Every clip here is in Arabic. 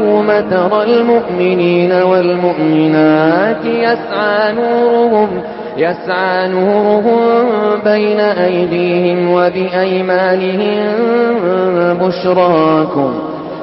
يوم ترى المؤمنين والمؤمنات يسعى نورهم يسعى نورهم بين أيديهم وبأيمانهم بشراكم.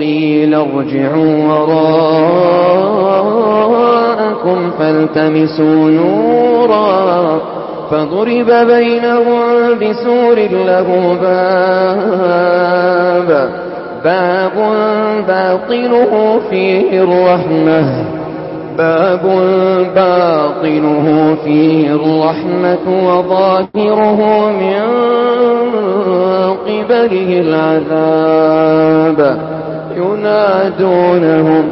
قيل ارجعوا وراءكم فالتمسوا نورا فضرب بينهم بسور له باب. باب باطنه فيه الرحمة. باب باطنه فيه الرحمة وظاهره من قبله العذاب. ينادونهم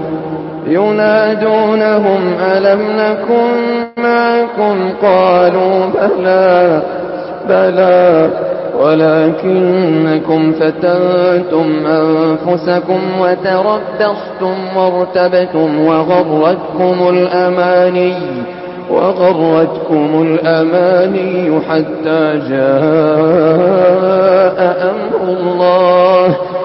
ينادونهم ألم نكن معكم؟ قالوا بلى بلى ولكنكم فتنتم أنفسكم وتربصتم وارتبتم وغرتكم الأماني وغرتكم الأماني حتى جاء أمر الله.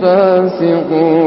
فاسقون.